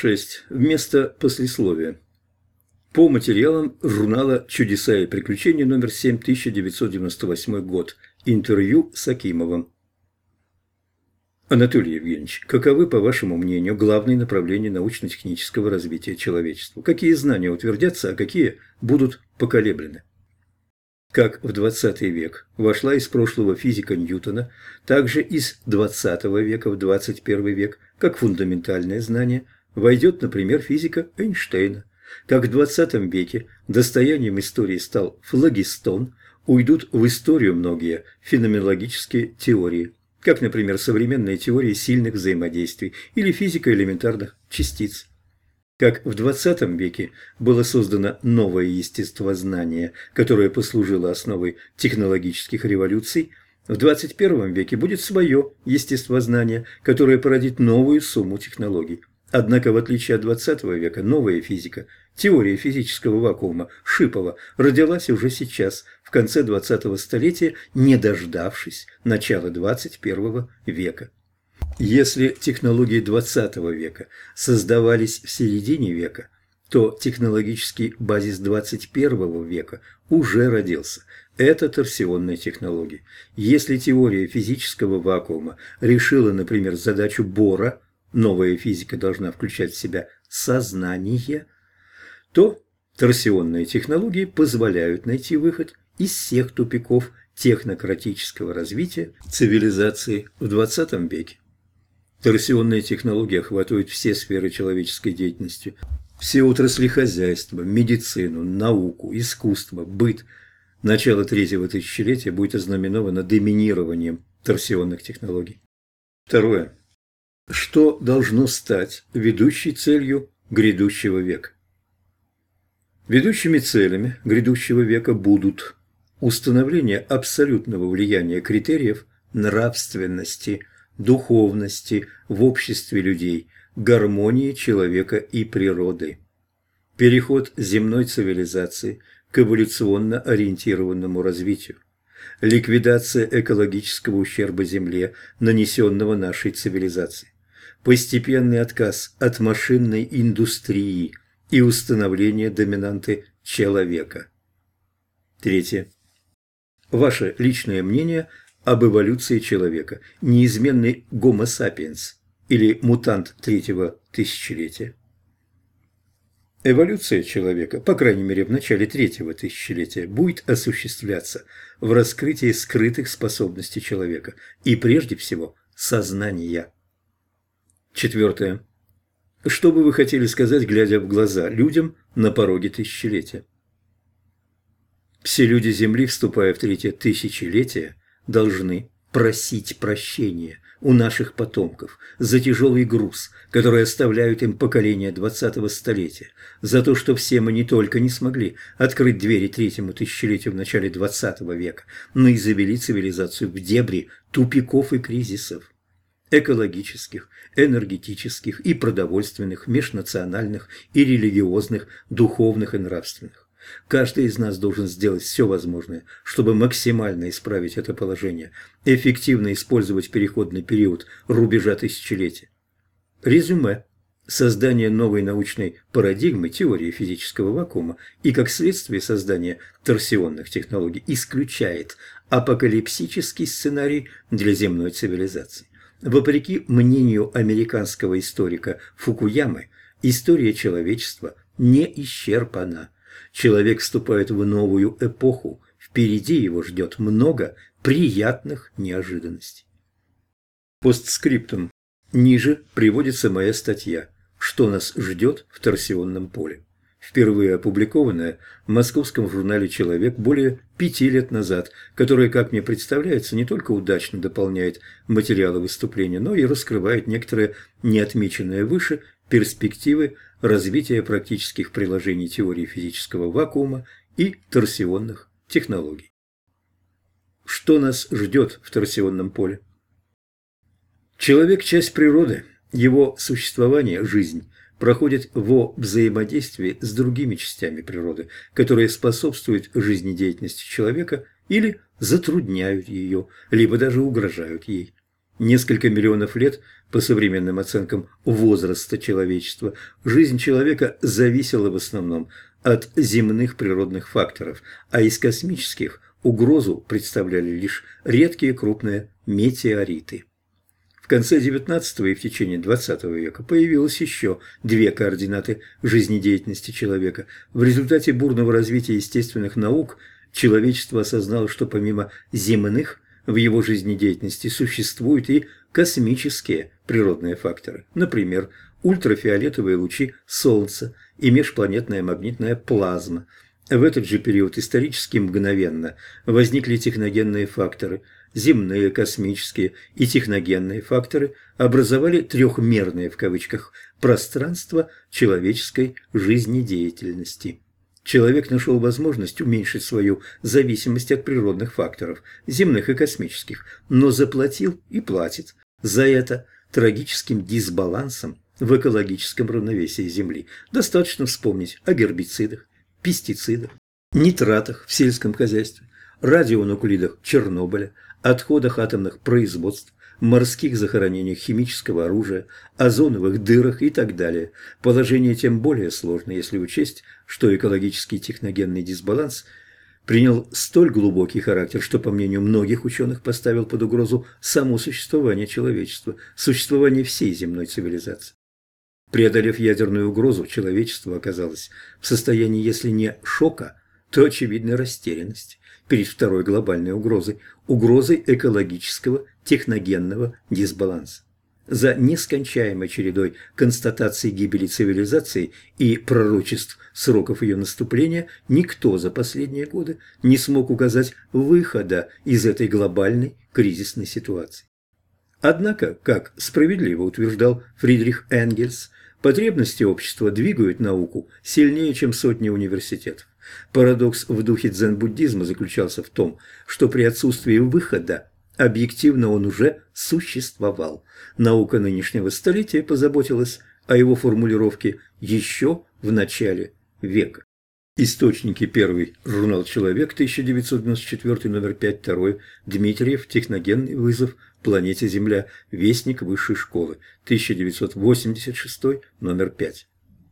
6. Вместо послесловия. По материалам журнала «Чудеса и приключения» номер 7, 1998 год. Интервью с Акимовым. Анатолий Евгеньевич, каковы, по вашему мнению, главные направления научно-технического развития человечества? Какие знания утвердятся, а какие будут поколеблены? Как в 20 век вошла из прошлого физика Ньютона, также из 20 века в 21 век, как фундаментальное знание, войдет, например, физика Эйнштейна. Как в 20 веке достоянием истории стал флагистон, уйдут в историю многие феноменологические теории, как, например, современные теории сильных взаимодействий или физика элементарных частиц. Как в XX веке было создано новое естествознание, которое послужило основой технологических революций, в XXI веке будет свое естествознание, которое породит новую сумму технологий. Однако, в отличие от XX века, новая физика, теория физического вакуума Шипова родилась уже сейчас, в конце XX столетия, не дождавшись начала XXI века. Если технологии XX века создавались в середине века, то технологический базис XXI века уже родился. Это торсионные технологии. Если теория физического вакуума решила, например, задачу Бора, новая физика должна включать в себя сознание, то торсионные технологии позволяют найти выход из всех тупиков технократического развития цивилизации в XX веке. Торсионные технологии охватывают все сферы человеческой деятельности, все отрасли хозяйства, медицину, науку, искусство, быт. Начало третьего тысячелетия будет ознаменовано доминированием торсионных технологий. Второе. Что должно стать ведущей целью грядущего века? Ведущими целями грядущего века будут установление абсолютного влияния критериев нравственности – духовности в обществе людей, гармонии человека и природы. Переход земной цивилизации к эволюционно ориентированному развитию. Ликвидация экологического ущерба Земле, нанесенного нашей цивилизацией. Постепенный отказ от машинной индустрии и установление доминанты человека. Третье. Ваше личное мнение об эволюции человека, неизменный гомо сапиенс или мутант третьего тысячелетия. Эволюция человека, по крайней мере в начале третьего тысячелетия, будет осуществляться в раскрытии скрытых способностей человека и прежде всего сознания. Четвертое. Что бы вы хотели сказать, глядя в глаза людям на пороге тысячелетия? Все люди Земли, вступая в третье тысячелетие, должны просить прощения у наших потомков за тяжелый груз, который оставляют им поколения двадцатого столетия, за то, что все мы не только не смогли открыть двери третьему тысячелетию в начале двадцатого века, но и завели цивилизацию в дебри тупиков и кризисов экологических, энергетических и продовольственных, межнациональных и религиозных, духовных и нравственных. Каждый из нас должен сделать все возможное, чтобы максимально исправить это положение, эффективно использовать переходный период рубежа тысячелетия. Резюме. Создание новой научной парадигмы теории физического вакуума и, как следствие, создание торсионных технологий исключает апокалипсический сценарий для земной цивилизации. Вопреки мнению американского историка Фукуямы, история человечества не исчерпана – Человек вступает в новую эпоху, впереди его ждет много приятных неожиданностей. Постскриптум. Ниже приводится моя статья «Что нас ждет в торсионном поле», впервые опубликованная в московском журнале «Человек» более пяти лет назад, которая, как мне представляется, не только удачно дополняет материалы выступления, но и раскрывает некоторые неотмеченные выше перспективы развития практических приложений теории физического вакуума и торсионных технологий. Что нас ждет в торсионном поле? Человек – часть природы, его существование – жизнь, проходит во взаимодействии с другими частями природы, которые способствуют жизнедеятельности человека или затрудняют ее, либо даже угрожают ей. несколько миллионов лет, по современным оценкам возраста человечества, жизнь человека зависела в основном от земных природных факторов, а из космических угрозу представляли лишь редкие крупные метеориты. Конце XIX и в течение XX века появилось еще две координаты жизнедеятельности человека. В результате бурного развития естественных наук человечество осознало, что помимо земных в его жизнедеятельности существуют и космические природные факторы, например, ультрафиолетовые лучи Солнца и межпланетная магнитная плазма. В этот же период исторически мгновенно возникли техногенные факторы. Земные, космические и техногенные факторы образовали трехмерное в кавычках пространство человеческой жизнедеятельности. Человек нашел возможность уменьшить свою зависимость от природных факторов, земных и космических, но заплатил и платит за это трагическим дисбалансом в экологическом равновесии Земли. Достаточно вспомнить о гербицидах, пестицидах, нитратах в сельском хозяйстве, радионуклидах Чернобыля, отходах атомных производств, морских захоронениях химического оружия, озоновых дырах и так далее. Положение тем более сложно, если учесть, что экологический техногенный дисбаланс принял столь глубокий характер, что, по мнению многих ученых, поставил под угрозу само существование человечества, существование всей земной цивилизации. Преодолев ядерную угрозу, человечество оказалось в состоянии, если не шока, то очевидной растерянности перед второй глобальной угрозой – угрозой экологического техногенного дисбаланса. За нескончаемой чередой констатаций гибели цивилизации и пророчеств сроков ее наступления никто за последние годы не смог указать выхода из этой глобальной кризисной ситуации. Однако, как справедливо утверждал Фридрих Энгельс, Потребности общества двигают науку сильнее, чем сотни университетов. Парадокс в духе дзен-буддизма заключался в том, что при отсутствии выхода объективно он уже существовал. Наука нынешнего столетия позаботилась о его формулировке еще в начале века. Источники. Первый. Журнал «Человек», 1994, номер 5, второй. Дмитриев. Техногенный вызов планете Земля. Вестник высшей школы, 1986, номер 5.